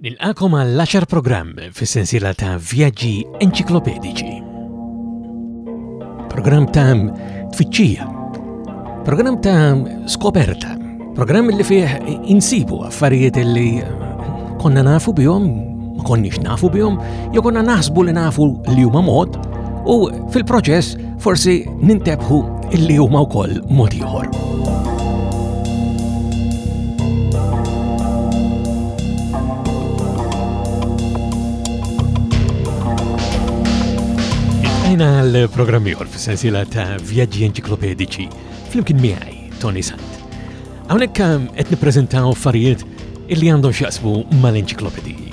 Nilqagħkom għall-għaxar programm fis-sensiela ta' vjaġġi enċiklopediċi. Programm ta' tfittxija, programm ta' skoperta, programm li fih insibu affarijiet li konna nafu bihom, ma konniex nafu bihom, jew konna naħsbu li nafu li huma mod, u fil-proċess Forsi nintebħu illi huma wkoll mod ieħor. Wasalna għal programmi għor f-sensila ta' vjaġġi enċiklopedici fl-imkien miħaj, Tony Sant. Għawnek għam um, etni prezentaw farijiet illi għandhom xaqsbu mal-enċiklopediji.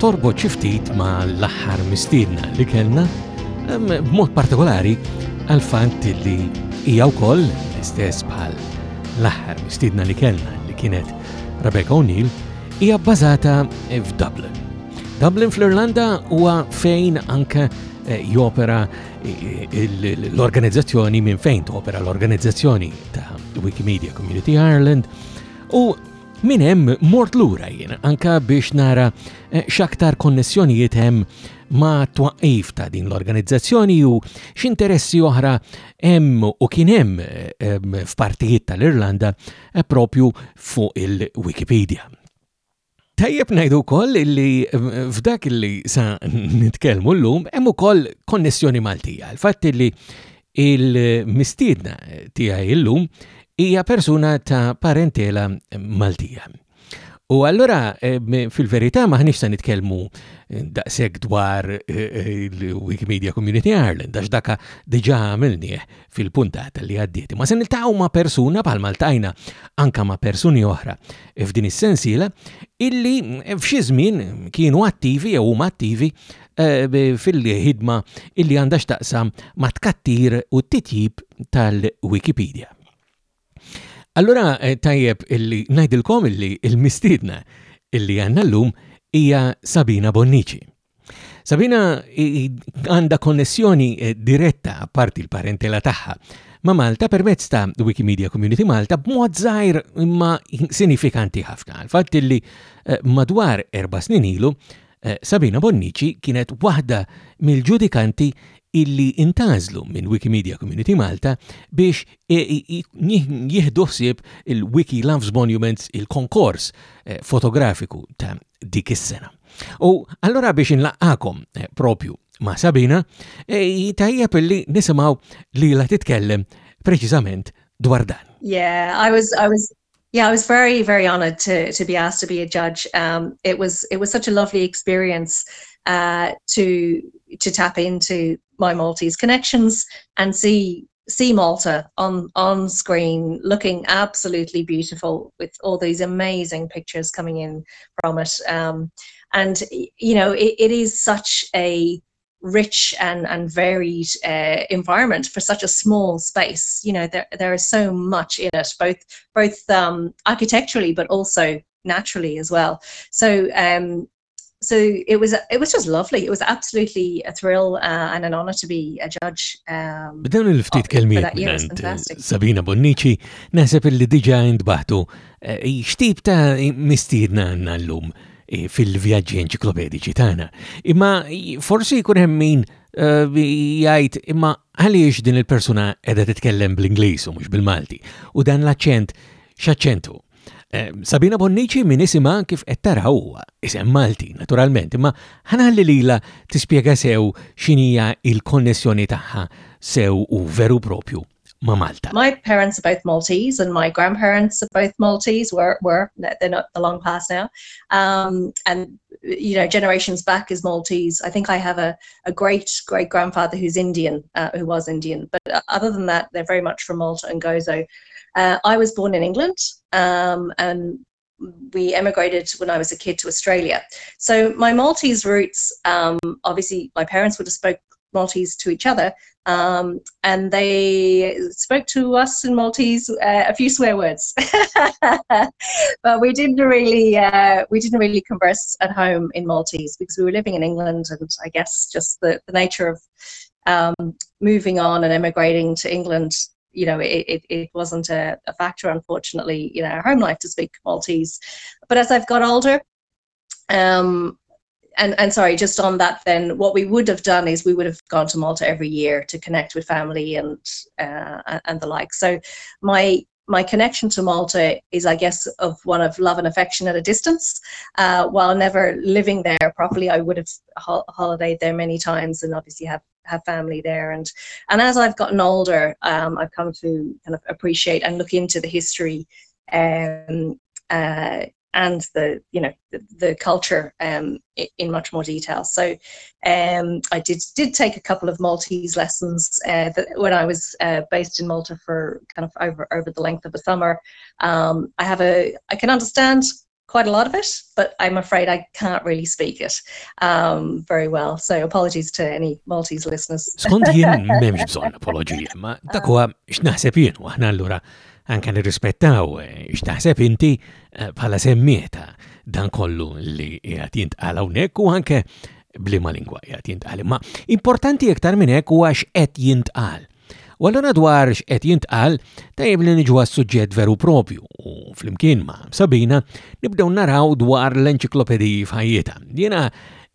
Torbot xi ftit ma' l-aħħar mistiedna li kellna, b'mod partikolari għal fatt li hija wkoll l-istess bħal l-aħħar mistiedna li kellna li kienet Rebecca O'Neill, hija bbażata f'Dublin. Dublin fl-Irlanda huwa fejn anke eh, jopera eh, l-organizzazzjoni minn fejn topera l-organizzazzjoni ta' Wikimedia Community Ireland u Minn hemm mort lura jien anka biex nara eh, x'aktar konnessjonijiet hemm ma' twaqif ta' din l-organizzazzjoni u x'interessi oħra hemm u kien hemm eh, f'partijiet tal-Irlanda eh, propju fuq il-Wikipedia. Tajjeb ngħidu wkoll li f'dak li sa nitkellmu llum hemm ukoll konnessjoni Maltija. Il-fatt li Il-mistiedna tiegħi illum hija persuna ta' parentela Maltija. U allura eh, fil-verità maħniex se nitkellmu eh, daqshekk dwar eh, il-Wikimedia Community Ireland, għax daka diġà għamilnieh fil-puntata li għaddiet. Ma se niltaqgħu ma' persuna bħal Maltajna anka ma' persuni oħra f'din is-sensiela illi f'xi żmien kienu attivi jew huma attivi fil-ħidma li għandha x'taqsam ma' tkattir u t-titjib tal-Wikipedia. Allura eh, tajjeb illi ngħidilkom illi il-mistiedna illi għandna llum hija Sabina Bonnici. Sabina għandha konnessjoni eh, diretta parti l-parentela tagħha ma' Malta permezz ta' Wikimedia Community Malta b'mod żgħir imma sinifikanti ħafna. Il-fatt illi eh, madwar erba' snin ilu Sabina Bonnici kienet waħda mill-ġudikanti illi intgħażlu minn Wikimedia Community Malta biex jieħdu ħsieb il-Wiki Loves Monuments il-konkors fotografiku ta' dik is-sena. U allura biex inlaqqakom propju ma' Sabina, tajjeb illi nisimgħu lilha titkellem preċiżament dwar dan. Yeah, I was, I was Yeah, I was very, very honored to to be asked to be a judge. Um, it was it was such a lovely experience uh, to to tap into my Maltese connections and see see Malta on on screen, looking absolutely beautiful with all these amazing pictures coming in from it. Um, and you know, it, it is such a rich and and varied uh, environment for such a small space. You know, there there is so much in it, both both um, architecturally but also naturally as well. So um, so it was it was just lovely. It was absolutely a thrill uh, and an honor to be a judge. Um, il-ftit kelmiet minant Sabina Bonnici, naħseb li diġa ndbaħtu eh, xtib ta' mistiedna għanna l-lum fil-vjaġġi enċiklopediċi tagħna. Imma forsi jkun hemm min eh, jgħid imma għaliex din il-persuna qiegħda titkellem bl-Ingliż u mhux bil-Malti u dan l-aċċent x'aċċentu. Eh, Sabina Bonnici min isimha kif qed taraw huwa isem Malti naturalment, imma ħanalli lila tispjega sew x'inhija il-konnessjoni tagħha sew u veru propju ma' Malta. My parents are both Maltese and my grandparents are both Maltese were were they're not the long past now. Um, and you know generations back is Maltese. I think I have a, a great great grandfather who's Indian uh, who was Indian, but uh, other than that they're very much from Malta and Gozo. Uh, I was born in England um, and we emigrated when I was a kid to Australia. So my Maltese roots, um, obviously, my parents would have spoke Maltese to each other, um, and they spoke to us in Maltese uh, a few swear words, but we didn't really uh, we didn't really converse at home in Maltese because we were living in England, and I guess just the, the nature of um, moving on and emigrating to England you know, it, it, it wasn't a, a, factor, unfortunately, in our home life to speak Maltese. But as I've got older, um, and, and sorry, just on that, then what we would have done is we would have gone to Malta every year to connect with family and uh, and the like. So my my connection to Malta is, I guess, of one of love and affection at a distance. Uh, while never living there properly, I would have ho- holidayed there many times and obviously have have family there and and as I've gotten older um, I've come to kind of appreciate and look into the history um, uh, and the you know the, the culture um, in much more detail. So um, I did did take a couple of Maltese lessons uh, when I was uh, based in Malta for kind of over over the length of a summer. Um, I have a I can understand quite a lot of it, but I'm afraid I can't really speak it um, very well. So apologies to any Maltese listeners. Skont jien memx bżon apologija, ma dak huwa x'naħseb jien u aħna allura anke nirrispettaw eh, x'taħseb inti eh, bħala semmieta dan kollu li qiegħed jintqal hawnhekk u anke blima lingwa qiegħed jintqal. Ma importanti iktar minn hekk huwa x'qed jintqal. U allura dwar x'qed jintqal, tajjeb li niġu għas-suġġett veru propju u flimkien ma' Sabina nibdew naraw dwar l-enċiklopediji f'ħajjita. Jiena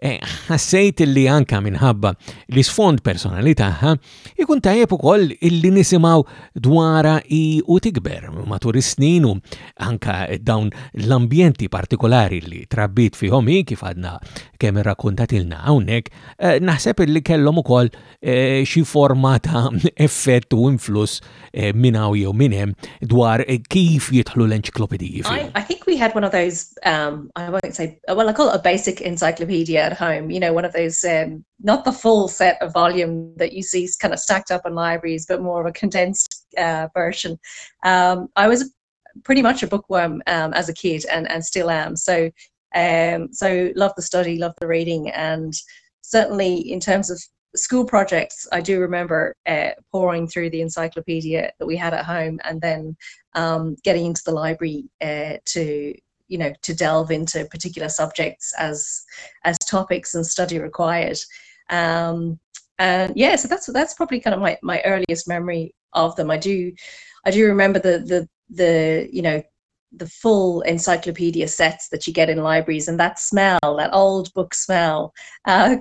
eh, ħassejt li anka minħabba li sfond personali tagħha ikun tajjeb ukoll illi nisimgħu dwara i u tikber matul is-snin u anka dawn l-ambjenti partikolari li trabbit fihom hi kif għadna kemm irrakkuntatilna hawnhekk, eh, naħseb illi kellhom ukoll Eh, xi forma ta' effett u influss eh, minn hawn jew minn hemm dwar eh, kif jidħlu l-enċiklopediji. I, I think we had one of those, um, I won't say, well, I call it a basic encyclopedia at home, you know, one of those, um, not the full set of volume that you see kind of stacked up in libraries, but more of a condensed uh, version. Um, I was pretty much a bookworm um, as a kid, and and still am. So um, so love the study, love the reading, and certainly in terms of school projects, I do remember uh, pouring through the encyclopedia that we had at home and then um, getting into the library uh, to you know to delve into particular subjects as as topics and study required um, and yeah so that's that's probably kind of my, my earliest memory of them i do i do remember the the the you know the full encyclopedia sets that you get in libraries and that smell that old book smell uh,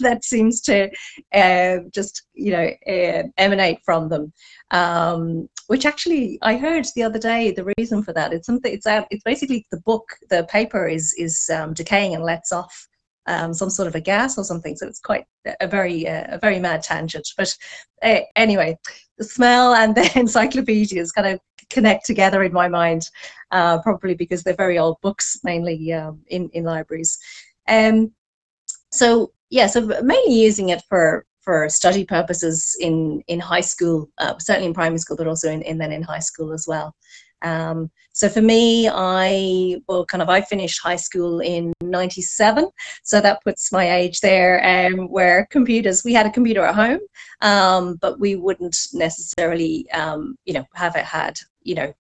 that seems to uh, just you know uh, emanate from them um, which actually i heard the other day the reason for that it's something it's out uh, it's basically the book the paper is is um, decaying and lets off um, some sort of a gas or something. So it's quite a very uh, a very mad tangent. But uh, anyway, the smell and the encyclopedias kind of connect together in my mind, uh, probably because they're very old books mainly um, in in libraries. Um, so yeah, so mainly using it for for study purposes in in high school, uh, certainly in primary school, but also in, in then in high school as well. Um, so for me, I well, kind of I finished high school in 97, so that puts my age there. And um, where computers, we had a computer at home, um, but we wouldn't necessarily, um, you know, have it had, you know,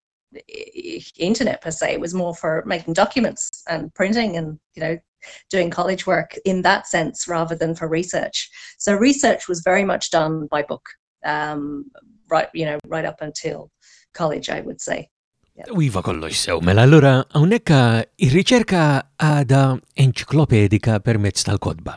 internet per se. It was more for making documents and printing and, you know, doing college work in that sense rather than for research. So research was very much done by book, um, right, you know, right up until college, I would say. Iva kollox sew, mela allura hawnhekk ir-riċerka għada enċiklopedika permezz tal-kodba.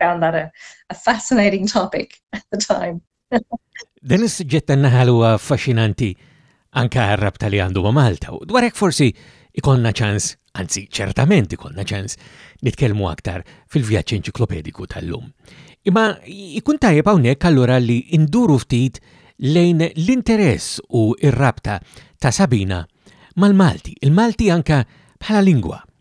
found that a, a fascinating topic at the time. Dan is-suġġett tan-naħal huwa affaxxinanti anka rabta li għandu ma' Malta. Dwar hekk forsi ikonna ċans, anzi ċertament ikonna ċans, nitkellmu aktar fil-vjaġġ enċiklopediku tal-lum. Imma ikun tajjeb hawnhekk allura li induru ftit lejn l-interess u r-rabta ta' Sabina mal-Malti, il-Malti anka bħala lingwa.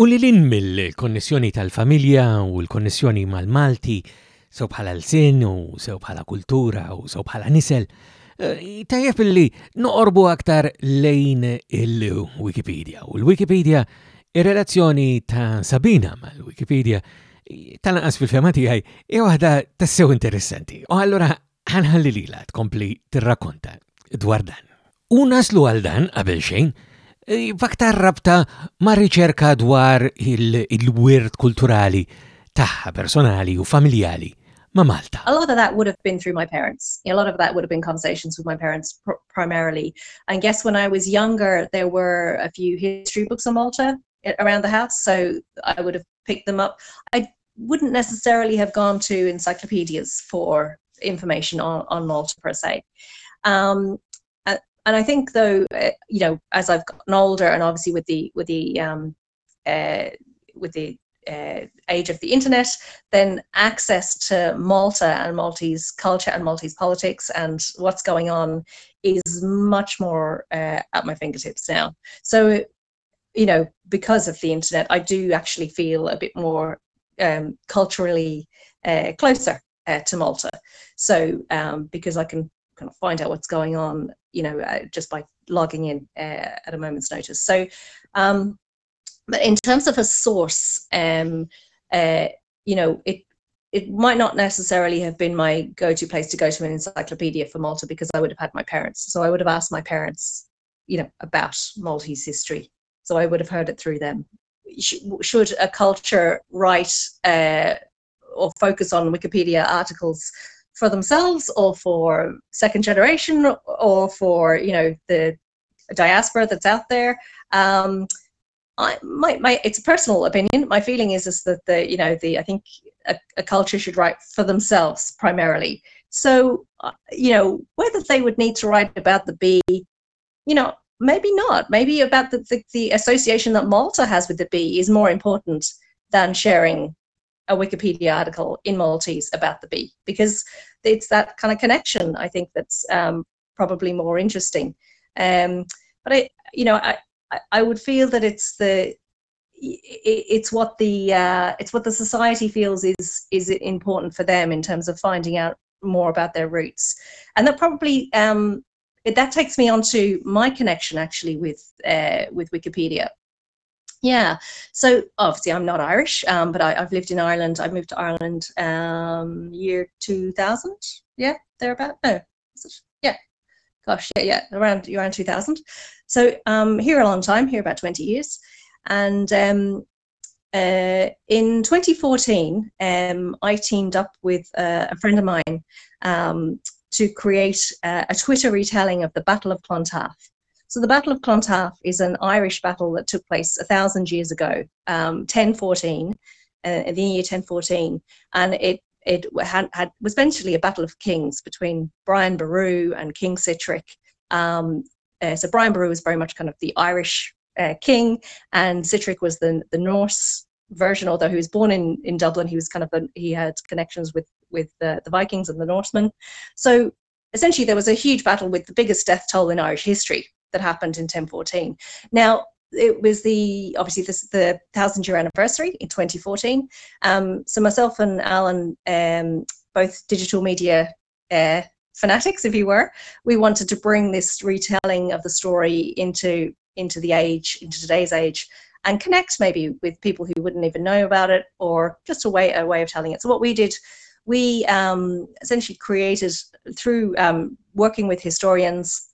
U lil hinn mill-konnessjoni tal-familja u l-konnessjoni mal-Malti, sew bħala lsien u sew bħala kultura u sew bħala nisel, eh, tajjeb li noqorbu aktar lejn il-Wikipedia. U l-Wikipedia, ir-relazzjoni ta' Sabina mal-Wikipedia, tal-anqas fil-fema tiegħi, hija waħda tassew interessanti. U allura Ħa nħalli lilha tkompli tirrakkonta dwar dan. U naslu għal dan qabel xejn eh, b'aktar rabta ma' riċerka dwar il-wirt kulturali tagħha personali u familjali ma' Malta. A lot of that would have been through my parents. A lot of that would have been conversations with my parents pr primarily. I guess when I was younger, there were a few history books on Malta around the house, so I would have picked them up. I wouldn't necessarily have gone to encyclopedias for information on, on Malta per se. Um, and I think though, eh, you know, as I've gotten older, and obviously with the with the um, uh, with the uh, age of the internet, then access to Malta and Maltese culture and Maltese politics and what's going on is much more uh, at my fingertips now. So, you know, because of the internet, I do actually feel a bit more um, culturally uh, closer to Malta. So, um, because I can kind of find out what's going on, you know, uh, just by logging in uh, at a moment's notice. So, um, but in terms of a source, um, uh, you know, it it might not necessarily have been my go-to place to go to an encyclopedia for Malta because I would have had my parents. So I would have asked my parents, you know, about Maltese history. So I would have heard it through them. Should a culture write uh, or focus on Wikipedia articles for themselves or for second generation or for you know the diaspora that's out there. Um, I, my, my, it's a personal opinion. My feeling is is that the you know the I think a, a culture should write for themselves primarily. So uh, you know whether they would need to write about the bee, you know maybe not. Maybe about the, the, the association that Malta has with the bee is more important than sharing a Wikipedia article in Maltese about the bee because it's that kind of connection I think that's um, probably more interesting. Um, but I, you know, I, I would feel that it's the it's what the uh, it's what the society feels is is important for them in terms of finding out more about their roots, and that probably um, that takes me on to my connection actually with uh, with Wikipedia. Yeah. So obviously, I'm not Irish, um, but I, have lived in Ireland. I moved to Ireland um, year 2000. Yeah, thereabout. No, yeah. Gosh, yeah, yeah, around around 2000. So um, here a long time, here about 20 years, and um, uh, in 2014, um, I teamed up with uh, a friend of mine um, to create uh, a Twitter retelling of the Battle of Clontarf. So the Battle of Clontarf is an Irish battle that took place a thousand years ago, um, 1014, uh, in the year 1014, and it it had, had was essentially a battle of kings between Brian Boru and King Sitric. Um, uh, so Brian Boru was very much kind of the Irish uh, king, and Sitric was the the Norse version. Although he was born in in Dublin, he was kind of a, he had connections with with the, the Vikings and the Norsemen. So essentially, there was a huge battle with the biggest death toll in Irish history that happened in 1014. Now, it was the obviously this the thousand year anniversary in 2014. Um, so myself and Alan, um, both digital media uh, fanatics, if you were, we wanted to bring this retelling of the story into into the age, into today's age, and connect maybe with people who wouldn't even know about it, or just a way a way of telling it. So what we did, we um, essentially created through um, working with historians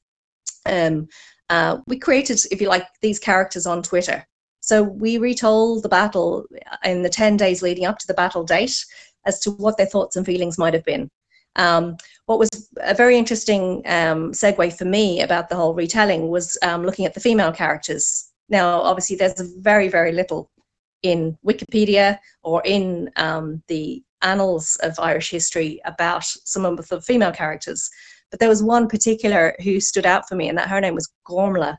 um, uh, we created, if you like, these characters on Twitter. So we retold the battle in the 10 days leading up to the battle date as to what their thoughts and feelings might have been. Um, what was a very interesting um, segue for me about the whole retelling was um, looking at the female characters. Now, obviously, there's very, very little in Wikipedia or in um, the annals of Irish history about some of the female characters. But there was one particular who stood out for me, and that her name was Gormla.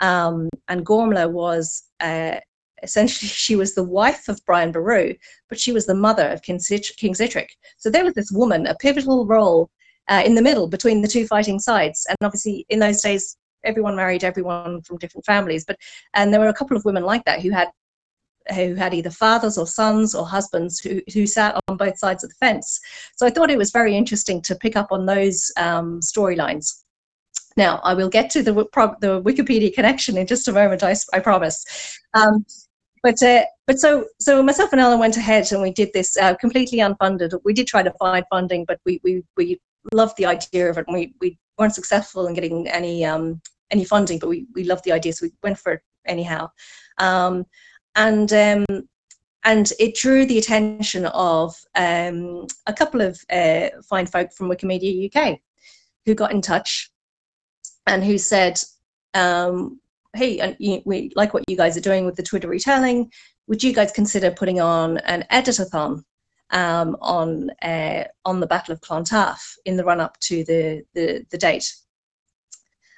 Um, and Gormla was uh, essentially she was the wife of Brian Boru, but she was the mother of King, Sit- King Zitric. So there was this woman, a pivotal role uh, in the middle between the two fighting sides. And obviously, in those days, everyone married everyone from different families. But and there were a couple of women like that who had who had either fathers or sons or husbands who, who sat on both sides of the fence. So I thought it was very interesting to pick up on those um, storylines. Now, I will get to the, the Wikipedia connection in just a moment, I, I promise. Um, but uh, but so so myself and Ellen went ahead and we did this uh, completely unfunded. We did try to find funding, but we we we loved the idea of it, and we we weren't successful in getting any um any funding, but we we loved the idea, so we went for it anyhow. Um, and um, and it drew the attention of um, a couple of uh, fine folk from Wikimedia UK who got in touch and who said, um, "Hey, we like what you guys are doing with the Twitter retelling. Would you guys consider putting on an editathon um, on uh, on the Battle of Clontarf in the run up to the, the the date?"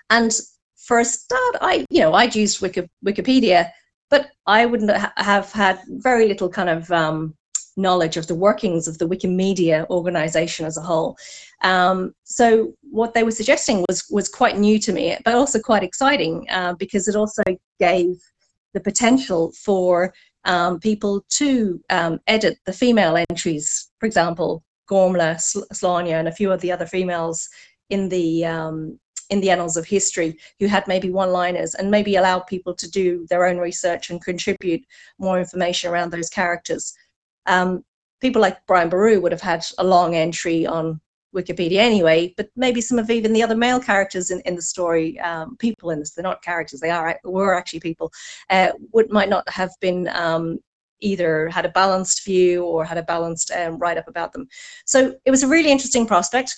And for a start, I you know I'd used Wiki, Wikipedia but I wouldn't ha- have had very little kind of um, knowledge of the workings of the Wikimedia organization as a whole. Um, so what they were suggesting was was quite new to me, but also quite exciting uh, because it also gave the potential for um, people to um, edit the female entries, for example, Gormla, Sl- Slania, and a few of the other females in the um, in the annals of history who had maybe one liners and maybe allowed people to do their own research and contribute more information around those characters. Um, people like Brian Baru would have had a long entry on Wikipedia anyway, but maybe some of even the other male characters in, in the story, um, people in this, they're not characters, they are were actually people, uh, would might not have been um, either had a balanced view or had a balanced um, write up about them. So it was a really interesting prospect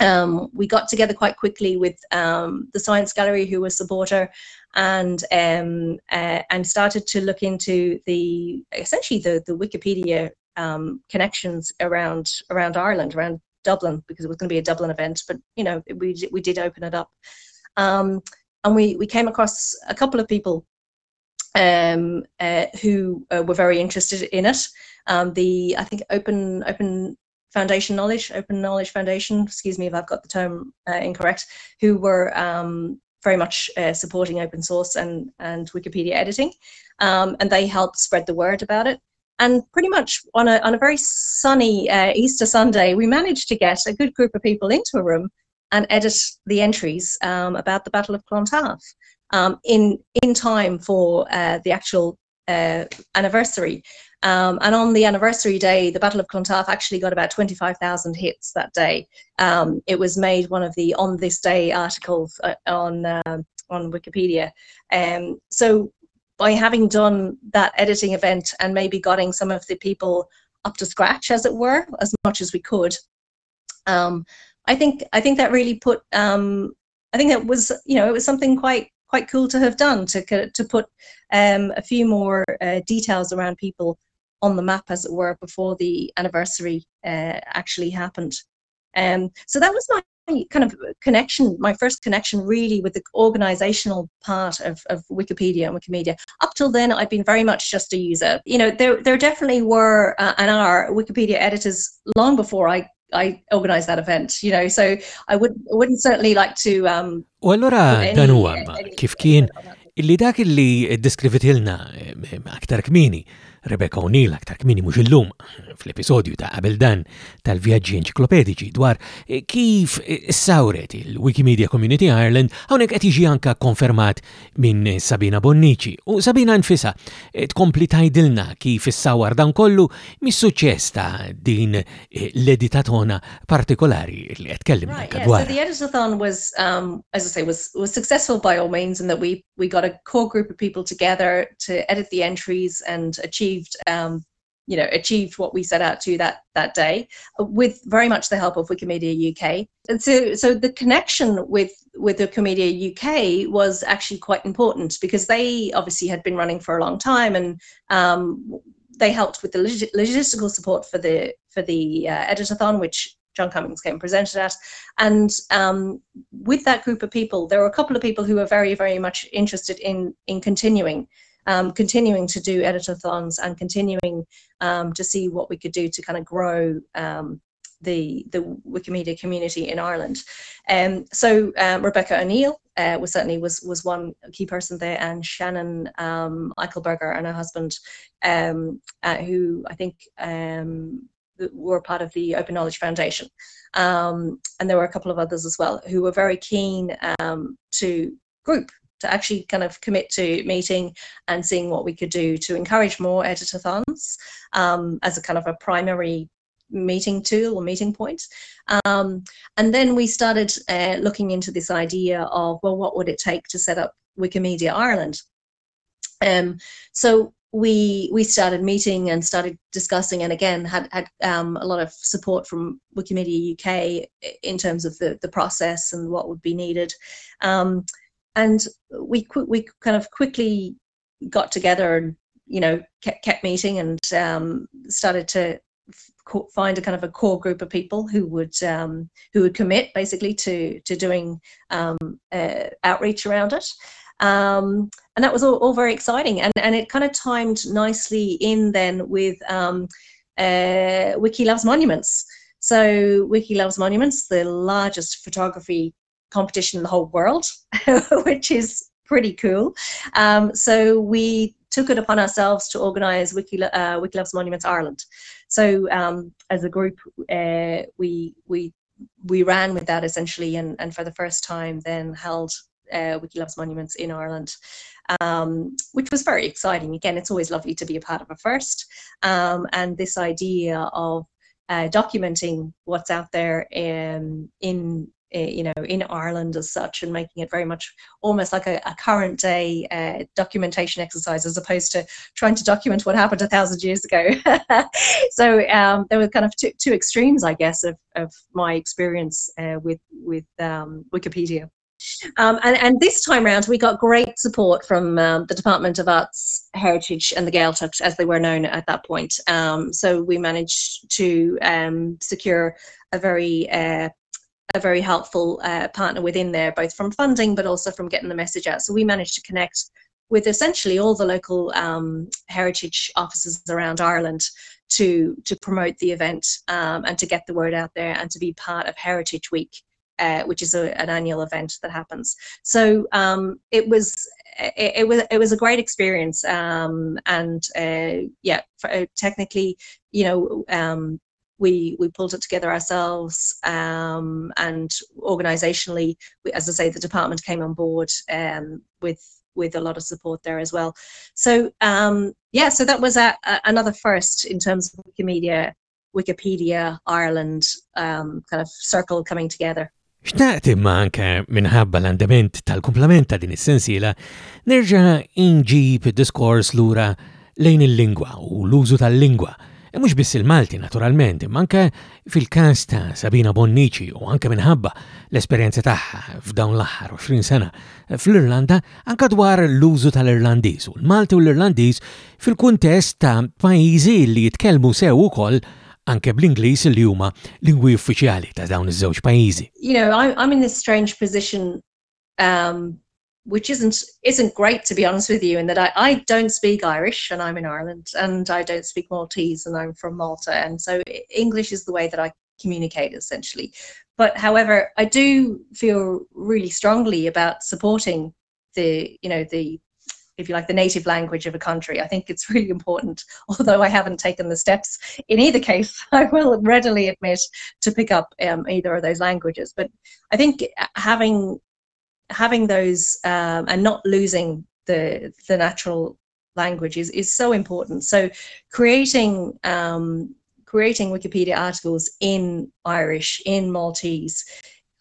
um, we got together quite quickly with um, the Science Gallery, who was supporter, and um, uh, and started to look into the essentially the the Wikipedia um, connections around around Ireland, around Dublin, because it was going to be a Dublin event. But you know, we we did open it up, um, and we we came across a couple of people um, uh, who uh, were very interested in it. the I think Open Open Foundation Knowledge, Open Knowledge Foundation, excuse me if I've got the term uh, incorrect, who were um, very much uh, supporting open source and, and Wikipedia editing. Um, and they helped spread the word about it. And pretty much on a, on a very sunny uh, Easter Sunday, we managed to get a good group of people into a room and edit the entries um, about the Battle of Clontarf um, in, in time for uh, the actual uh, anniversary. Um, and on the anniversary day, the Battle of Clontarf actually got about 25,000 hits that day. Um, it was made one of the on this day articles uh, on um, on Wikipedia. Um, so by having done that editing event and maybe getting some of the people up to scratch, as it were, as much as we could, um, I think I think that really put I think that was you know it was something quite quite cool to have done to to put um, a few more uh, details around people on the map, as it were, before the anniversary uh, actually happened. Um, so that was my kind of connection, my first connection really with the organizational part of, of Wikipedia and Wikimedia. Up till then, I'd been very much just a user. You know, there, there definitely were uh, and are Wikipedia editors long before I I organize that event, you know, so I would, wouldn't certainly like to... Um, u allura dan huwa kif kien illi dak illi deskrivitilna eh, aktar kmini, Rebecca O'Neill aktar kmini mhux illum fl-episodju ta' qabel dan tal-vjaġġi enċiklopedici dwar eh, kif eh, sawret il-Wikimedia Community Ireland hawnhekk qed jiġi anka konfermat minn Sabina Bonnici u Sabina nfisha tkompli tgħidilna kif issawwar dan kollu mis-suċċess ta' din l-editatona partikolari li qed tkellimna anke dwarha. Right, yeah, so the editathon was, um, as I say, was, was successful by all means in that we, we got a core group of people together to edit the entries and achieved um, you know achieved what we set out to that that day uh, with very much the help of wikimedia uk and so so the connection with with wikimedia uk was actually quite important because they obviously had been running for a long time and um, they helped with the log- logistical support for the for the uh, editathon which John Cummings came and presented at. And um, with that group of people, there were a couple of people who were very, very much interested in in continuing um, continuing to do editathons and continuing um, to see what we could do to kind of grow um, the, the Wikimedia community in Ireland. Um, so uh, Rebecca O'Neill uh, was certainly was was one key person there, and Shannon um, Eichelberger and her husband, um, uh, who I think um, were part of the Open Knowledge Foundation, um, and there were a couple of others as well who were very keen um, to group to actually kind of commit to meeting and seeing what we could do to encourage more editathons um, as a kind of a primary meeting tool or meeting point. Um, and then we started uh, looking into this idea of, well, what would it take to set up Wikimedia Ireland? Um, so we we started meeting and started discussing and again had had um, a lot of support from Wikimedia UK in terms of the the process and what would be needed um, and we we kind of quickly got together and you know kept, kept meeting and um, started to find a kind of a core group of people who would um, who would commit basically to to doing um, uh, outreach around it. Um, and that was all, all, very exciting, and and it kind of timed nicely in then with um, uh, Wiki Loves Monuments. So Wiki Loves Monuments, the largest photography competition in the whole world, which is pretty cool. Um, so we took it upon ourselves to organise Wiki, uh, Monuments Ireland. So um, as a group, uh, we we we ran with that essentially, and, and for the first time, then held uh, Loves Monuments in Ireland, um, which was very exciting. Again, it's always lovely to be a part of a first, um, and this idea of uh, documenting what's out there um, in, in Eh, you know, in Ireland as such, and making it very much almost like a, a current day uh, documentation exercise as opposed to trying to document what happened a thousand years ago. so um, there were kind of two, two extremes, I guess, of, of my experience uh, with with um, Wikipedia. Um, and, and, this time round, we got great support from um, the Department of Arts Heritage and the Gaeltacht, as they were known at that point. Um, so we managed to um, secure a very uh, a very helpful uh, partner within there, both from funding but also from getting the message out. So we managed to connect with essentially all the local um, heritage offices around Ireland to to promote the event um, and to get the word out there and to be part of Heritage Week, uh, which is a, an annual event that happens. So um, it was. It, it, was it was a great experience, um, and uh, yeah, for, uh, technically, you know, um, we we pulled it together ourselves um, and organizationally we, as i say the department came on board um, with with a lot of support there as well so um, yeah so that was a, a, another first in terms of wikimedia wikipedia ireland um, kind of circle coming together Xtaqt imma anke minħabba l-andament tal-kumplament ta' din is-sensiela nerġa' inġib id-diskors lura lejn il-lingwa u l-użu tal-lingwa, e mhux biss il-Malti naturalment, imma anke fil-każ ta' Sabina Bonnici u anke minħabba l-esperjenza tagħha f'dawn l-aħħar 20 sena fl-Irlanda anke dwar l-użu tal-Irlandiż u l-Malti u l-Irlandiż fil-kuntest ta' pajjiżi li jitkellmu sew ukoll anke bl-Ingliż li huma lingwi uffiċjali ta' dawn iż-żewġ pajjiżi. You know, I'm, I'm in this strange position um, which isn't isn't great to be honest with you in that I, I don't speak Irish and I'm in Ireland and I don't speak Maltese and I'm from Malta and so English is the way that I communicate essentially but however I do feel really strongly about supporting the you know the if you like the native language of a country I think it's really important although I haven't taken the steps in either case I will readily admit to pick up um, either of those languages but I think uh, having having those um, and not losing the the natural language is, is so important. So creating um, creating Wikipedia articles in Irish, in Maltese,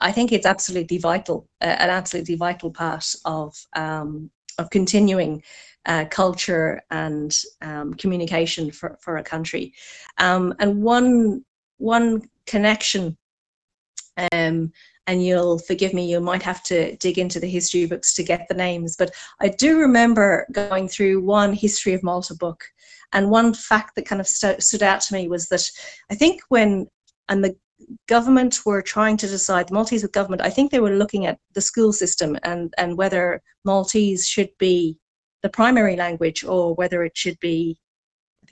I think it's absolutely vital, uh, an absolutely vital part of um, of continuing uh, culture and um, communication for, for a country. Um, and one one connection um, and you'll forgive me, you might have to dig into the history books to get the names. But I do remember going through one History of Malta book, and one fact that kind of st- stood out to me was that I think when and the government were trying to decide the Maltese government, I think they were looking at the school system and and whether Maltese should be the primary language or whether it should be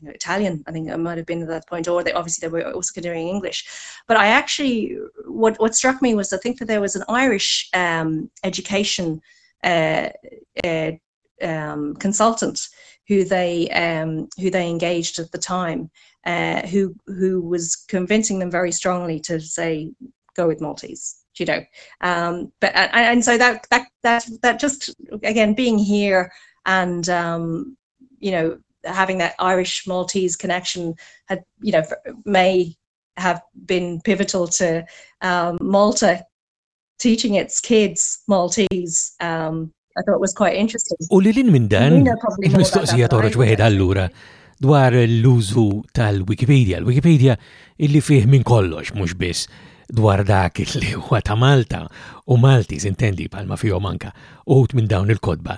Italian. I think I might have been at that point, or they obviously they were also considering English. But I actually, what what struck me was I think that there was an Irish um, education uh, uh, um, consultant who they um, who they engaged at the time, uh, who who was convincing them very strongly to say go with Maltese you know um, but and, and, so that that that that just again being here and um, you know, having that Irish Maltese connection had, you know, may have been pivotal to um, Malta teaching its kids Maltese. Um, I thought was quite interesting. U li lin minn dan, il-mistoqsija toħroġ weħed allura dwar l-użu tal-Wikipedia. L-Wikipedia illi fih minn kollox, mhux biss dwar dak li huwa ta' Malta u Malti sintendi palma fihom anka uħut minn dawn il-kodba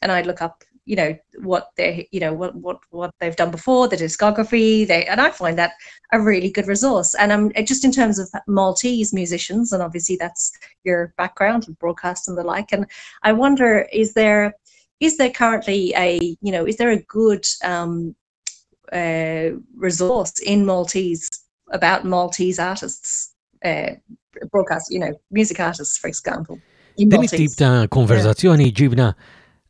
and I'd look up you know what they you know what what what they've done before the discography they and i find that a really good resource and i'm um, just in terms of maltese musicians and obviously that's your background and broadcast and the like and i wonder is there is there currently a you know is there a good um, uh, resource in Maltese about Maltese artists, uh, broadcast, you know, music artists, for example. Din it-tip ta' konverzazzjoni ġibna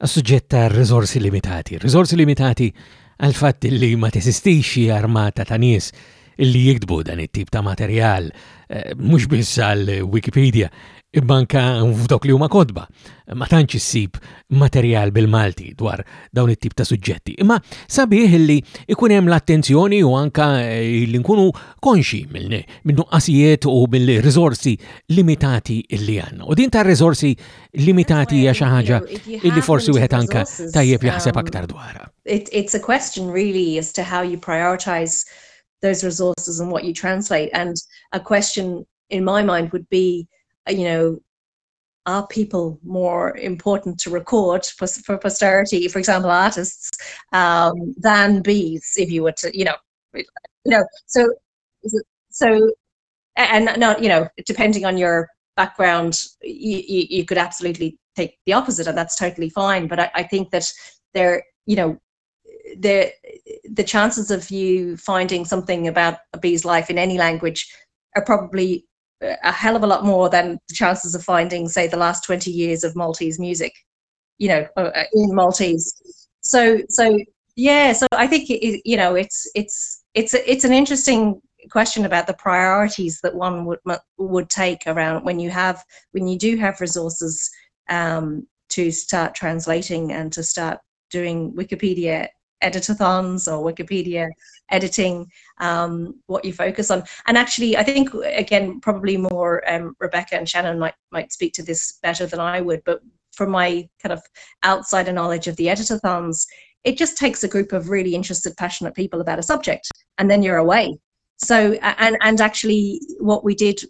għas-suġġett ta' risorsi limitati. Risorsi limitati għal fatt li ma tesistix armata ta' nies illi jiktbu dan it-tip ta' materjal eh, mhux biss għal Wikipedia imma anke f'dok li huma kodba. Ma tantx issib materjal bil-Malti dwar dawn it-tip ta' suġġetti. Imma sabiħ illi ikun hemm l-attenzjoni u anke eh, li nkunu konxi mill-nuqqasijiet u mill-riżorsi limitati illi għandna. U din ta' riżorsi limitati hija xi ħaġa illi forsi wieħed anke tajjeb jaħseb um, aktar dwarha. It's a question really as to how you prioritize those resources and what you translate and a question in my mind would be Uh, you know, are people more important to record for, for posterity, for example, artists, um, than bees, if you were to, you know, you know, so, so, and not, you know, depending on your background, you, you, you could absolutely take the opposite, and that's totally fine. But I, I think that there, you know, the the chances of you finding something about a bee's life in any language are probably a hell of a lot more than the chances of finding, say, the last 20 years of Maltese music, you know, uh, uh, in Maltese. So, so yeah, so I think it, you know, it's it's it's it's an interesting question about the priorities that one would would take around when you have when you do have resources um, to start translating and to start doing Wikipedia editathons or Wikipedia editing, um, what you focus on. And actually, I think again, probably more um, Rebecca and Shannon might might speak to this better than I would, but from my kind of outsider knowledge of the editathons, it just takes a group of really interested, passionate people about a subject, and then you're away. So, and and actually, what we did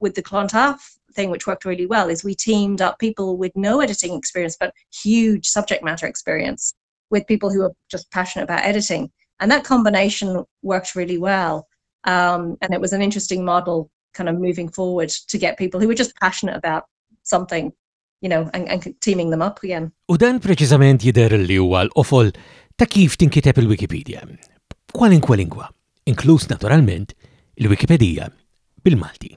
with the Clontarf thing which worked really well is we teamed up people with no editing experience but huge subject matter experience with people who are just passionate about editing. And that combination worked really well. Um, and it was an interesting model kind of moving forward to get people who were just passionate about something, you know, and, and teaming them up again. U dan preċiżament jidher li huwa l-qofol ta' kif tinkiteb il-Wikipedia, kwalinkwa lingwa, inkluż naturalment il-Wikipedija bil-Malti.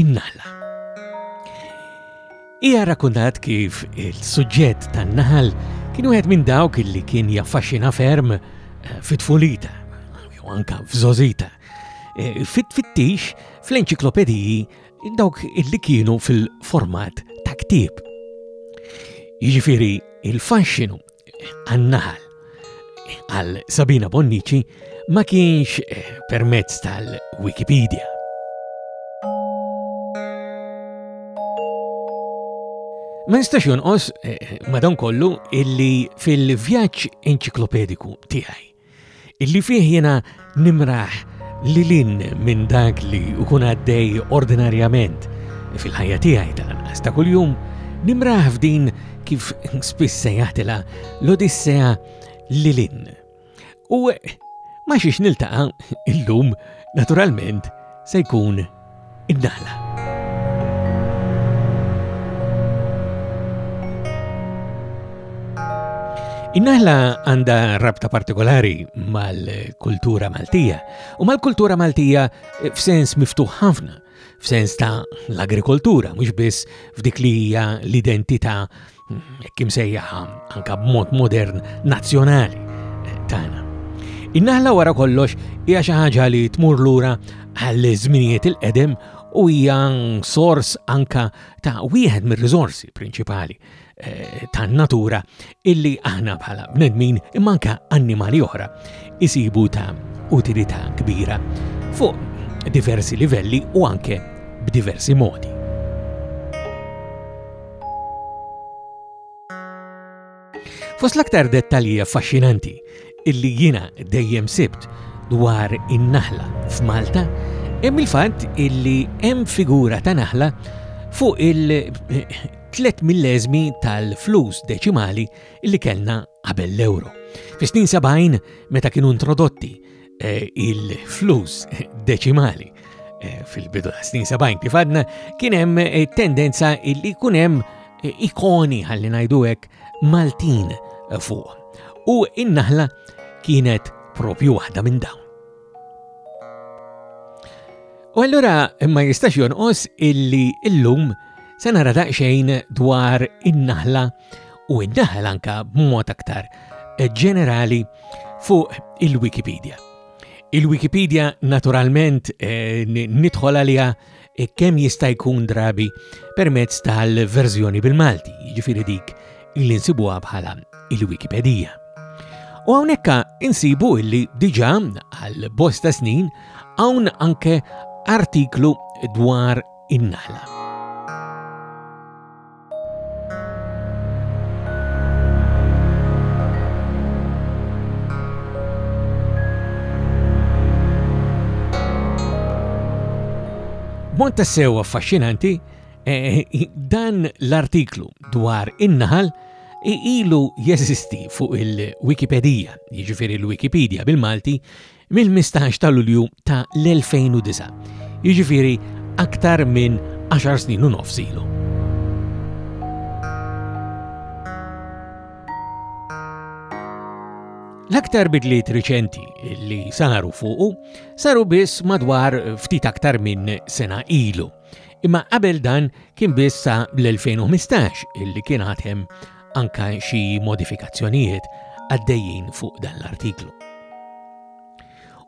In-naħla. Hija rrakkuntat kif il-suġġett tan-naħal kien wieħed minn dawk li kien jaffaxxina ferm eh, fit-tfulita, jew anka f'żożita. Eh, fit-tfittix fl-enċiklopediji dawk li kienu fil-format ta' ktieb. Jiġifieri il-faxxinu għan-naħal għal Sabina Bonnici ma kienx eh, permezz tal-Wikipedia. Ma nistax jonqos eh, madankollu illi fil-vjaġġ enċiklopediku tiegħi Illi fih jiena nimraħ lilin minn dak li ukun għaddej ordinarjament fil-ħajja tiegħi tal-anqas ta' kuljum, nimraħ f'din kif spiss sejjaħtilha l-Odissea lilin. U ma xiex niltaqa' illum naturalment se jkun in-naħla. In-naħla għandha rabta partikolari mal-kultura Maltija u mal-kultura Maltija eh, f'sens miftuħ ħafna, f'sens ta' l-agrikoltura, mhux biss f'dik li hija l-identità hekk imsejjaħa anka b'mod modern nazzjonali tagħna. In-naħla wara kollox hija xi ħaġa li tmur lura għal żminijiet il-qedem u hija sors anka ta' wieħed mir-riżorsi prinċipali eh, tan-natura illi aħna bħala bnedmin imma anka annimali oħra isibu ta' utilità kbira fuq diversi livelli u anke b'diversi modi. Fost l-aktar dettalji affaxxinanti illi jiena dejjem sibt dwar in-naħla f'Malta hemm il-fatt illi hemm figura ta' naħla fuq il-3 millesmi tal-flus deċimali li kellna qabel l-euro. Fis-snin 70 meta kienu introdotti Eh, il-flus deċimali eh, fil-bidu ta' snin 70 kif għadna kien hemm eh, tendenza li jkun hemm ikoni ħalli ngħidu hekk Maltin fuq. U in-naħla kienet propju waħda minn dawn. U allura ma jistax jonqos illi illum se nara daqsxejn dwar in-naħla u iddaħħal anka b'mod aktar ġenerali fuq il-Wikipedia. Il-Wikipedia naturalment eh, nidħol għaliha eh, kemm jista' jkun drabi permezz tal-verżjoni bil-Malti, jiġifieri dik li nsibuha bħala il-Wikipedija. U hawnhekk insibu illi diġà għal bosta snin hawn anke artiklu dwar in-naħla. B'mod tassew affaxxinanti, eh, dan l-artiklu dwar in-naħal ilu jeżisti fuq il-Wikipedija, jiġifieri l-Wikipedia bil-Malti, Mill-15 ta' Lulju ta' l-2009, jiġifieri aktar minn għaxar snin u nofs ilu. L-aktar bidliet riċenti li saru fuqu saru biss madwar ftit aktar minn sena ilu. Imma qabel dan kien biss sa l-2015 illi kien għadhem anka xi modifikazzjonijiet għaddejjin fuq dan l-artiklu.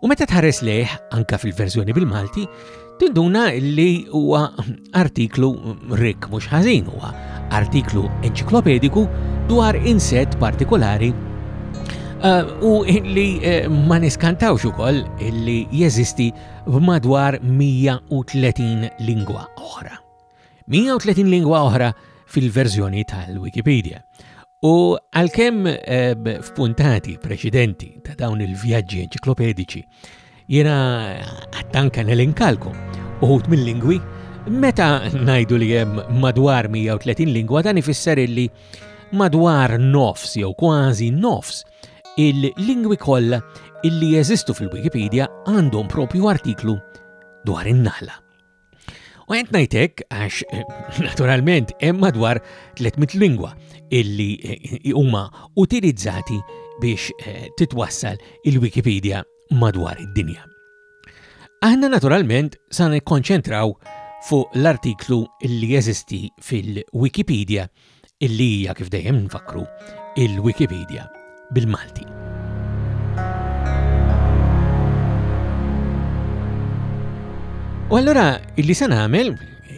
U meta tħares leħ, anka fil-verżjoni bil-Malti, tinduna li huwa artiklu rik mhux ħażin huwa artiklu enċiklopediku dwar inset partikolari eh, u li eh, ma niskantawx ukoll li jeżisti b'madwar 130 lingwa oħra. 130 lingwa oħra fil-verżjoni tal-Wikipedia. U għalkemm eh, f'puntati preċedenti ta' dawn il-vjaġġi enċiklopedici jiena għattanka nelinkalkom uħut mill-lingwi, meta ngħidu li hemm madwar 130 lingwa dan ifisser illi madwar nofs jew kważi nofs il-lingwi kollha illi jeżistu fil-Wikipedia għandhom propju artiklu dwar in-naħla. U għent najtek, għax eh, naturalment hemm madwar 300 lingwa illi eh, huma utilizzati biex eh, titwassal il-Wikipedia madwar id-dinja. Aħna naturalment sa nikkonċentraw fuq l-artiklu illi jeżisti fil-Wikipedia illi hija kif dejjem nfakru il-Wikipedia bil-Malti. U allura illi se nagħmel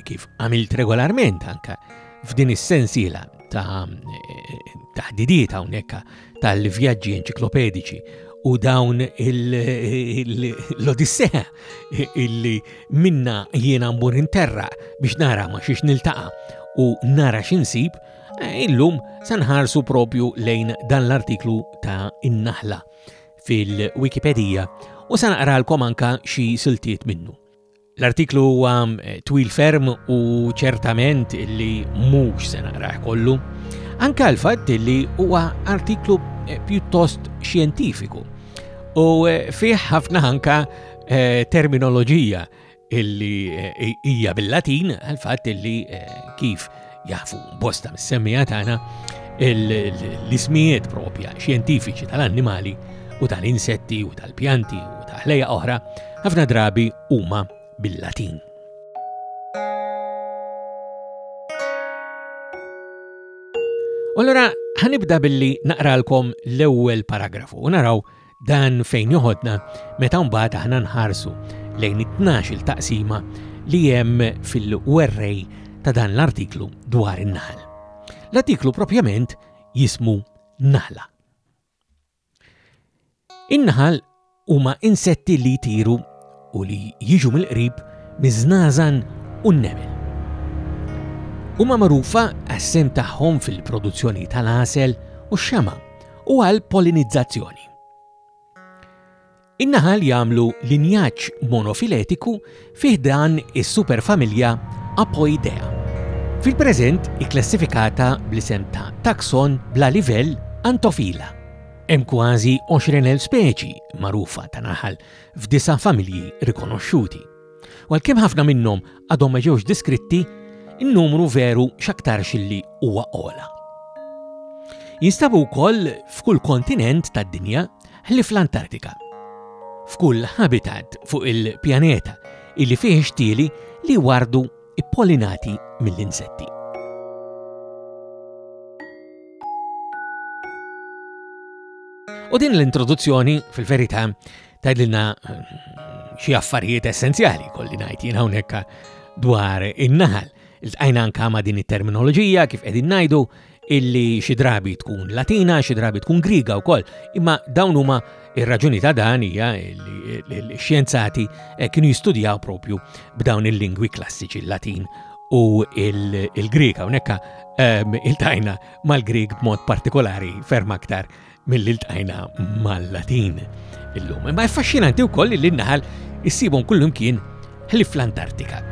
kif għamilt regolarment anka f'din is-sensiela ta' taħdidiet hawnhekk tal-vjaġġi enċiklopediċi u dawn l-odissea illi minna jiena mbur interra biex nara ma xiex niltaqa u nara xinsib, eh, illum sanħarsu propju lejn dan l-artiklu ta' innaħla fil-Wikipedia u sanaqralkom anka xi siltiet minnu. L-artiklu huwa eh, twil ferm u ċertament li mhux se naqrah kollu. Anka l-fatt li huwa artiklu eh, pjuttost xjentifiku u eh, fih ħafna anka terminoloġija illi hija bil-Latin għal-fatt illi kif jafu bosta mis-semmija tagħna l-ismijiet propja xjentifiċi tal-annimali u tal-insetti u tal-pjanti u ta' ħlejja oħra ħafna drabi huma bil-Latin. Allora, ħanibda billi naqralkom l-ewwel paragrafu u naraw Dan fejn joħodna meta mbagħad aħna nħarsu lejn it-tnax-il taqsima li hemm fil-werrej ta' dan l-artiklu dwar in-naħal. L-artiklu propjament jismu naħla. In-naħal huma insetti li jtiru u li jiġu mill-qrib miż-żnażan u n-nemel. Huma magħrufa għas-sehem tagħhom fil-produzzjoni tal-għasel u x-xama' u għall-pollinizzazzjoni. In-naħal jagħmlu linjaġġ monofiletiku fi ħdan is-superfamilja Apoidea, fil-preżent ikklassifikata bl-isem ta' takson bla livell Anthophila. Hemm kważi 20,000 speċi magħrufa ta' naħal f'disa' familji rikonoxxuti. U għalkemm ħafna minnhom għadhom ma ġewx diskritti, in-numru veru x'aktarx illi huwa ogħla. Jinstabu wkoll f'kull kontinent tad-dinja ħlief l-Antartika. F'kull habitat fuq il-pjaneta illi fih xtieli li wardu ippolinati mill-insetti. U din l-introduzzjoni, fil-verità, tgħidilna eh, xi affarijiet essenzjali kolli ngħid jien hawnhekk dwar in-naħal. Iltqajna anka ma' din it-terminoloġija kif qegħdin ngħidu illi xi drabi tkun Latina, xi drabi tkun Griga wkoll, imma dawn huma ir-raġuni ta' dan hija li xjenzati eh, kienu jistudjaw propju b'dawn il-lingwi klassiċi l-Latin u il-Grieg hawnhekk ehm, il-tajna mal-Grieg b'mod partikolari ferm aktar Milli ltqajna mal-Latin illum. Imma affaxxinanti wkoll li n-naħal issibhom kullimkien ħlif fl-Antartika.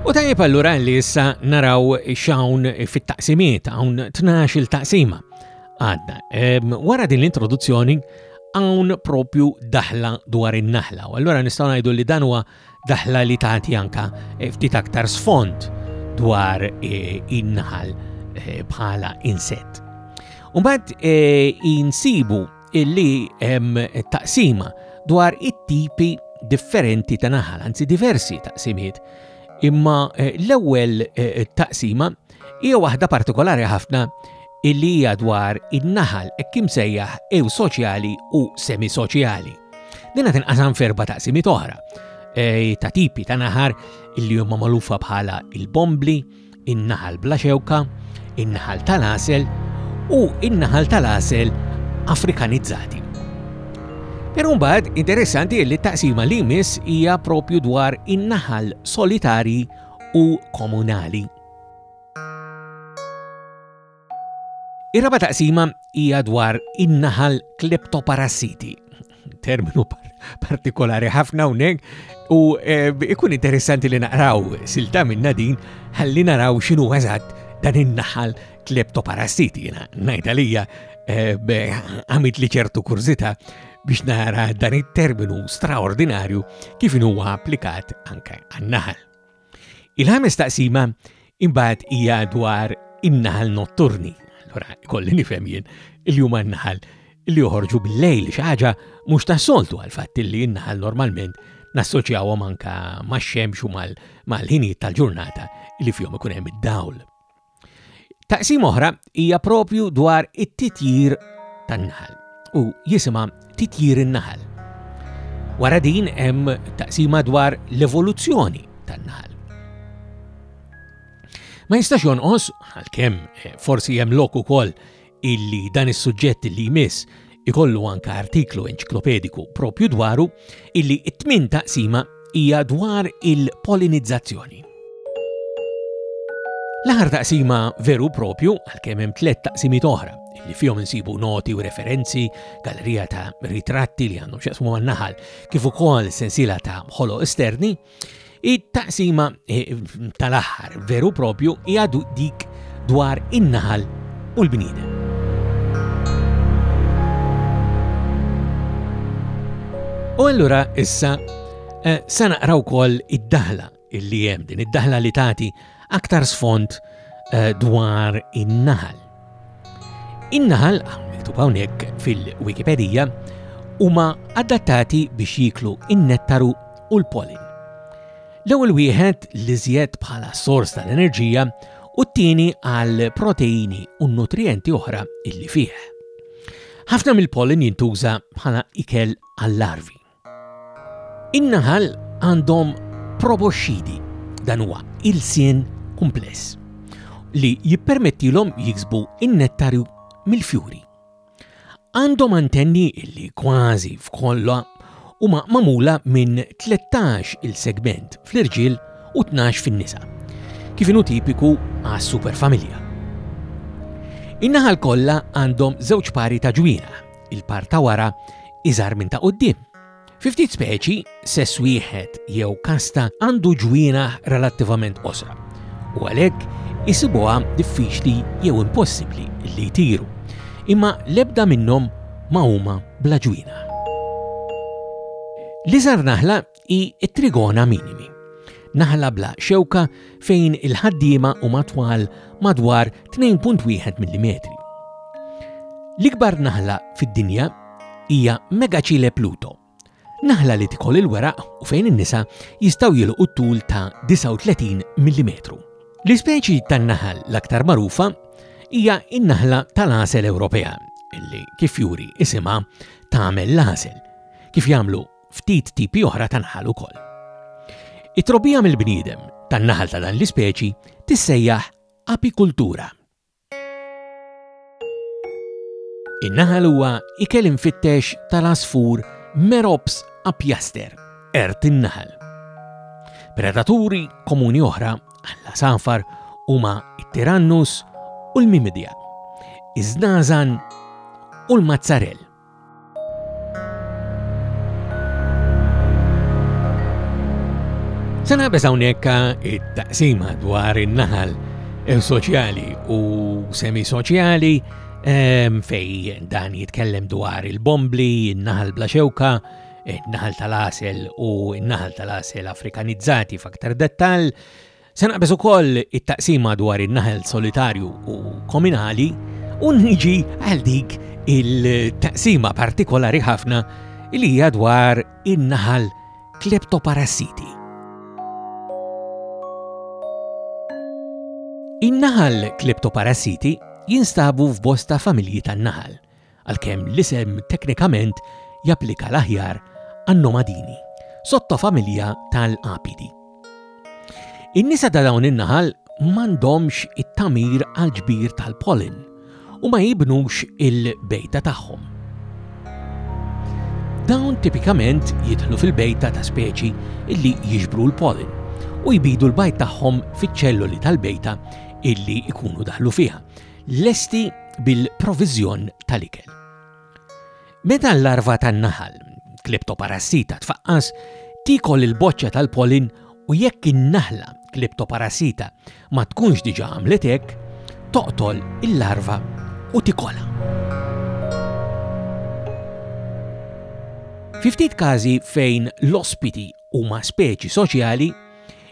U tajjeb allura li issa naraw xawn fit-taqsimiet hawn 12 il-taqsima. Għadna, wara din l-introduzzjoni hawn propju daħla dwar in-naħla. U allura nistgħu ngħidu li dan huwa Daħla li tagħti anka eh, ftit aktar sfond dwar eh, in-naħal eh, bħala insett. Umbagħad insibu illi hemm taqsima dwar it-tipi differenti ta' naħal, anzi diversi taqsimiet. Imma l-ewwel taqsima hija waħda partikolari ħafna illi hija dwar in-naħal hekk imsejjaħ ew soċjali u semisoċjali. Din qed inqasam ferba taqsimiet oħra e, ta' tipi ta' naħar illi huma magħlufa bħala il-bombli, in-naħal bla xewka, in-naħal tal-asel u in-naħal tal-asel afrikanizzati. Pero mbagħad interessanti li t-taqsima li jmiss hija propju dwar in-naħal solitari u komunali. Ir-raba taqsima hija dwar in-naħal kleptoparassiti. Terminu partikolari ħafna hawnhekk u eh, ikun interessanti li naqraw silta minna din ħalli naraw x'inhu eżatt dan in-naħal kleptoparassiti jiena ngħid għalija eh, għamit li ċertu kurzita biex nara dan it-terminu straordinarju kif huwa applikat anke għan-naħal. Il-ħames taqsima imbagħad hija dwar in-naħal notturni. Allora, kolli nifhem jien li huma n-naħal li joħorġu bil-lejl xaġa mhux ta' soltu għal fatt li n-naħal normalment nassoċjawhom anka max-xemx u mal-ħinijiet tal-ġurnata li fihom ikun hemm id-dawl. Taqsim oħra hija propju dwar it-titjir tan-naħal u jisimha titjir in-naħal. Wara din hemm taqsima dwar l-evoluzzjoni tan-naħal. Ma jistax jonqos, għalkemm eh, forsi hemm lok ukoll illi dan is-suġġett li jmiss ikollu anka artiklu enċiklopediku propju dwaru illi it-tmin taqsima hija dwar il-polinizzazzjoni. L-aħar taqsima veru propju għalkemm hemm tliet taqsimiet oħra li fihom insibu noti u referenzi, gallerija ta' ritratti li għandhom x'jaqsmu man-naħal, kif ukoll sensiela ta' ħolo esterni, It-taqsima eh, tal-aħħar veru propju hija dik dwar in-naħal u l-bniedem. U allura issa eh, se naqra wkoll id-daħla illi hemm din id-daħla li tagħti aktar sfond eh, dwar in-naħal. In-naħal, miktub hawnhekk fil-Wikipedija, huma adattati biex jieklu n-nettaru u l-pollen. L-ewwel wieħed l-iżjed bħala sors tal-enerġija u t-tieni għal proteini u nutrijenti oħra illi fih. Ħafna mill-pollen jintuża bħala ikel għall-larvi. In-naħal għandhom proboscidi, dan huwa ilsien kumpless, li jippermettilhom jiksbu n-nettarju mill-fjuri. Għandhom antenni li kważi f'kollha huma magħmula minn tlettax-il segment fl-irġiel u tnax fin-nisa, kif inhu tipiku għas-superfamilja. In-naħal kollha għandhom żewġ pari ta' ġwienaħ, il-part ta' wara iżgħar minn ta' quddiem. Fi ftit speċi, sess wieħed jew kasta għandu ġwiena relattivament qosra u għalhekk isibuha diffiċli jew impossibbli li jtiru. Imma l-ebda minnhom ma huma bla ġwiena. L-iżgħar naħla hi t-trigona minimi. Naħla bla xewka fejn il-ħaddiema u matwal madwar 2.1 mm. L-ikbar naħla fid-dinja hija Megacile Pluto. Naħla li tikol il-weraq u fejn in-nisa jistaw jilqu t-tul ta' 39 mm. L-ispeċi tan-naħal l-aktar marufa hija in-naħla tal-għasel Ewropea, illi kif juri isimha tagħmel l-għasel, kif jagħmlu ftit tipi oħra ta' naħal ukoll. It-trobbija mill-bniedem tan-naħal ta' dan l-ispeċi tissejjaħ apikultura. In-naħal huwa ikel infittex tal-għasfur Merops apiaster, ert in-naħal. Predaturi komuni oħra għalla safar huma t-tirannus u l-mimidja, iż-żnazan u l-mazzarell. Sena bes hawnhekk it-taqsima dwar in-naħal soċjali u semi soċjali fej dan jitkellem dwar il-bombli, il-naħal bla xewka, il-naħal tal-asel u il-naħal tal-asel afrikanizzati f'aktar dettal. Se naqbeż ukoll it-taqsima dwar in-naħel solitarju u kominali u niġi għal dik il-taqsima partikolari ħafna li hija dwar in-naħal kleptoparassiti. In-naħal kleptoparassiti jinstabu f'bosta familji tan-naħal għalkemm l-isem teknikament japplika l-aħjar għan-nomadini, sottofamilja tal-apidi. In-nisa ta' dawn in-naħal m'għandhomx it-tamir għal ġbir tal-pollen u ma jibnux il-bejta tagħhom. Dawn tipikament jidħlu fil-bejta ta' speċi illi jiġbru l-pollen u jbidu l-bajt tagħhom fiċ-ċelloli tal-bejta illi ikunu daħlu fiha lesti bil-proviżjon tal-ikel. Meta l-larva tan-naħal, Kleptoparassita tfaqqas, tikol il-boċċa tal-polin u jekk in-naħla, Kleptoparassita, ma tkunx diġà għamlet hekk, toqtol il-larva u tikola. Fiftit każi fejn l-ospiti huma speċi soċjali,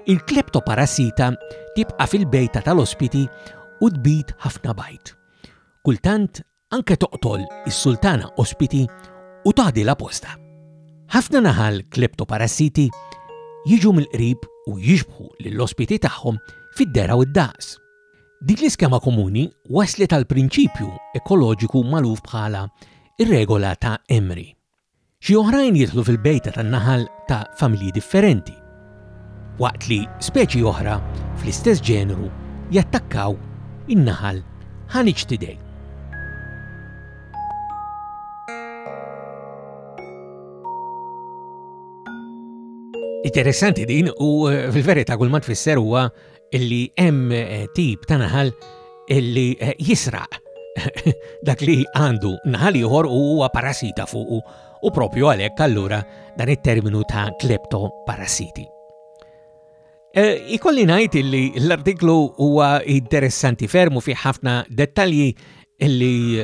il-kleptoparassita tibqa' fil-bejta tal-ospiti u tbid ħafna bajd. Kultant anke toqtol is-sultana ospiti u taħdilha postha. Ħafna naħal kleptoparassiti jiġu mill-qrib u jixbħu lill-ospiti tagħhom fid-dehra u d-daqs. Din l-iskema komuni wasslet għall-prinċipju ekoloġiku magħruf bħala r-regola ta' Emery. Xi oħrajn jidħlu fil-bejta tan-naħal ta' familji differenti, waqt li speċi oħra fl-istess ġeneru jattakkaw in-naħal Halictidae. Interessanti din u fil-verità kull ma tfisser huwa illi hemm eh, tip ta' naħal illi eh, jisraq dak li għandu naħal ieħor u huwa parasita fuqu u propju għalhekk allura dan it-terminu ta' klepto parasiti. Eh, ikolli ngħid illi l-artiklu huwa interessanti fermu fi ħafna dettalji illi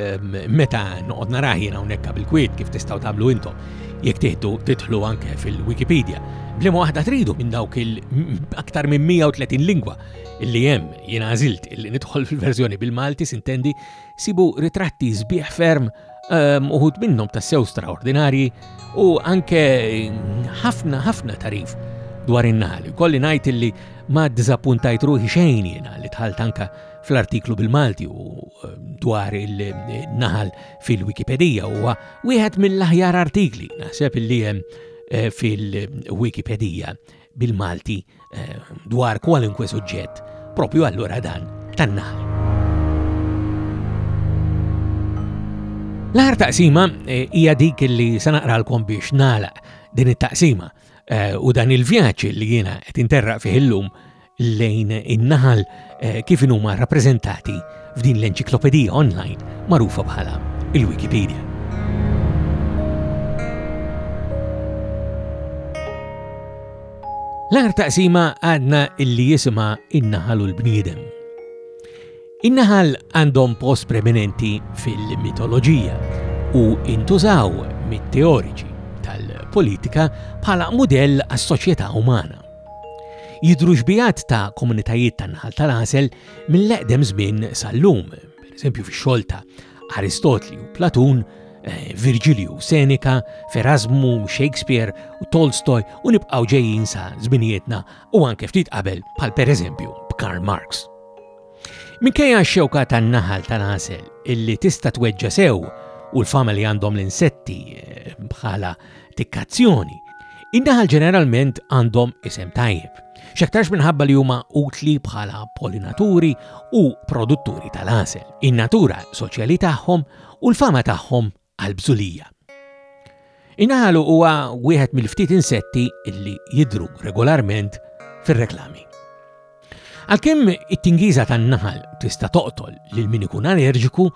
meta noqgħod narah jien hawnhekk bil-kwiet kif tistgħu tagħmlu intom jekk tieħdu tidħlu anke fil-Wikipedia. Blima waħda tridu minn dawk il-aktar minn 130 lingwa illi hemm jien għażilt illi nidħol fil-verżjoni bil-Malti sintendi sibu ritratti sbieħ ferm ehm, uħud minnhom tassew straordinarji u anke ħafna ħafna tarif dwar in-nali. Kolli ngħid illi ma ddiżappuntajt ruħi xejn jiena li tħalt anka fl-artiklu bil-Malti u eh, dwar il-naħal fil-Wikipedija huwa wieħed mill-aħjar artikli naħseb li hemm eh, fil-Wikipedija bil-Malti eh, dwar kwalunkwe suġġett propju allura dan tan-naħal. L-aħar taqsima hija dik li se naqralkom biex nagħlaq din it-taqsima u dan il-vjaġġ li jiena qed interraq fih illum lejn in-naħal eh, kif huma rappreżentati f'din l-enċiklopedija online magħrufa bħala il-Wikipedia. L-ar taqsima għadna illi jisima in-naħal u l-bniedem. In-naħal għandhom post preminenti fil-mitoloġija u intużaw mit-teoriċi tal-politika bħala mudell għas-soċjetà umana. Jidru xbijat ta' komunitajiet tan-naħal tal-għasel mill-eqdem żmien sal-lum, pereżempju fix-xogħol ta' Aristotli u Platun, eh, Virgilju, Seneca, Ferasmu, Shakespeare u Tolstoy u nibqgħu ġejjin sa' żminijietna u anke ftit qabel bħal pereżempju b'Karl Marx. Minkejja x-xewka tan-naħal tal-għasel illi tista' tweġġa' sew u l-fama li għandhom l-insetti eh, bħala tikkazzjoni, in-naħal ġeneralment għandhom isem tajjeb, x'aktarx minħabba li huma utli bħala pollinaturi u produtturi tal-għasel. In-natura soċjali tagħhom u l-fama tagħhom għall-bżulija. Inaħalu huwa wieħed mill-ftit insetti li jidru regolarment fir-reklami. Għalkemm it-tingiża tan-naħal tista' toqtol lil min ikun allerġiku,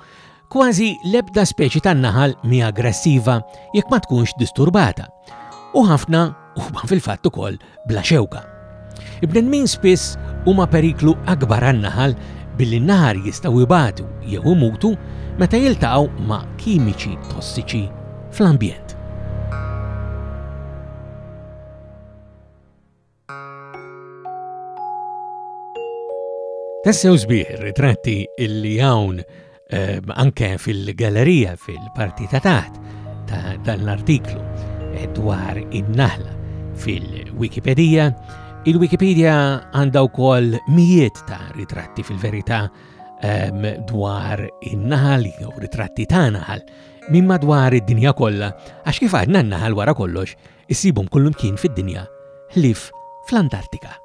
kważi l-ebda speċi tan-naħal mi aggressiva jekk ma tkunx disturbata. U ħafna huma fil-fatt ukoll bla xewka. Il-bnedmin spiss huma periklu akbar għan-naħal billi n-naħal jistgħu jbatu jew imutu meta jiltaqgħu ma' kimiċi tossiċi fl-ambjent. Tassew sbieħ ritratti illi hawn Ehm, anke fil-gallerija fil-parti ta' taħt ta' dan l-artiklu eh, dwar id-naħla fil-Wikipedia. Il-Wikipedia għandha wkoll mijiet ta' ritratti fil-verità ehm, dwar in-naħal jew ritratti ta' naħal minn madwar id-dinja kollha għax kif għadna n-naħal wara kollox Issibhom kullimkien fid-dinja ħlief fl-Antartika.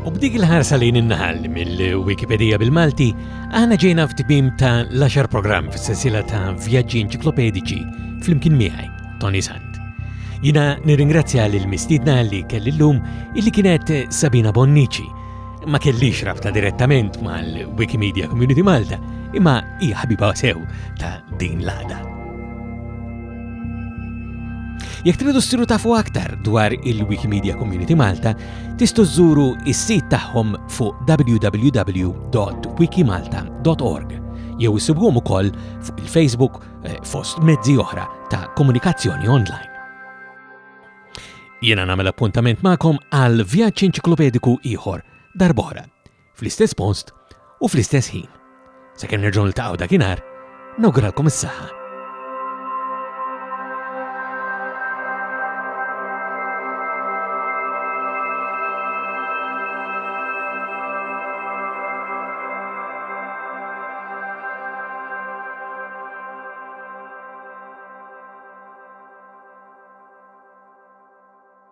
U b'dik il-ħarsa lejn in-naħal mill-Wikipedija bil-Malti, aħna ġejna f'tbim ta' l-10 programm fis-sensiela ta' vjaġġi enċiklopedici flimkien miegħi, Tony Sant. Jina nirringrazzja lil mistidna li kelli llum illi kienet Sabina Bonnici. Ma kellix rabta direttament mal-Wikimedia Community Malta, imma hija ħabiba sew ta' din l-għada. Jekk tridu ssiru tafu aktar dwar il-Wikimedia Community Malta, tistgħu żżuru s-sit tagħhom fuq www.wikimalta.org jew issibhom ukoll fuq il-Facebook eh, fost mezzi oħra ta' komunikazzjoni online. Jiena nagħmel appuntament magħkom għal vjaġġ enċiklopediku ieħor darbora fl-istess post u fl-istess ħin. Sakemm nerġgħu niltaqgħu dakinhar, nawguralkom is-saħħa.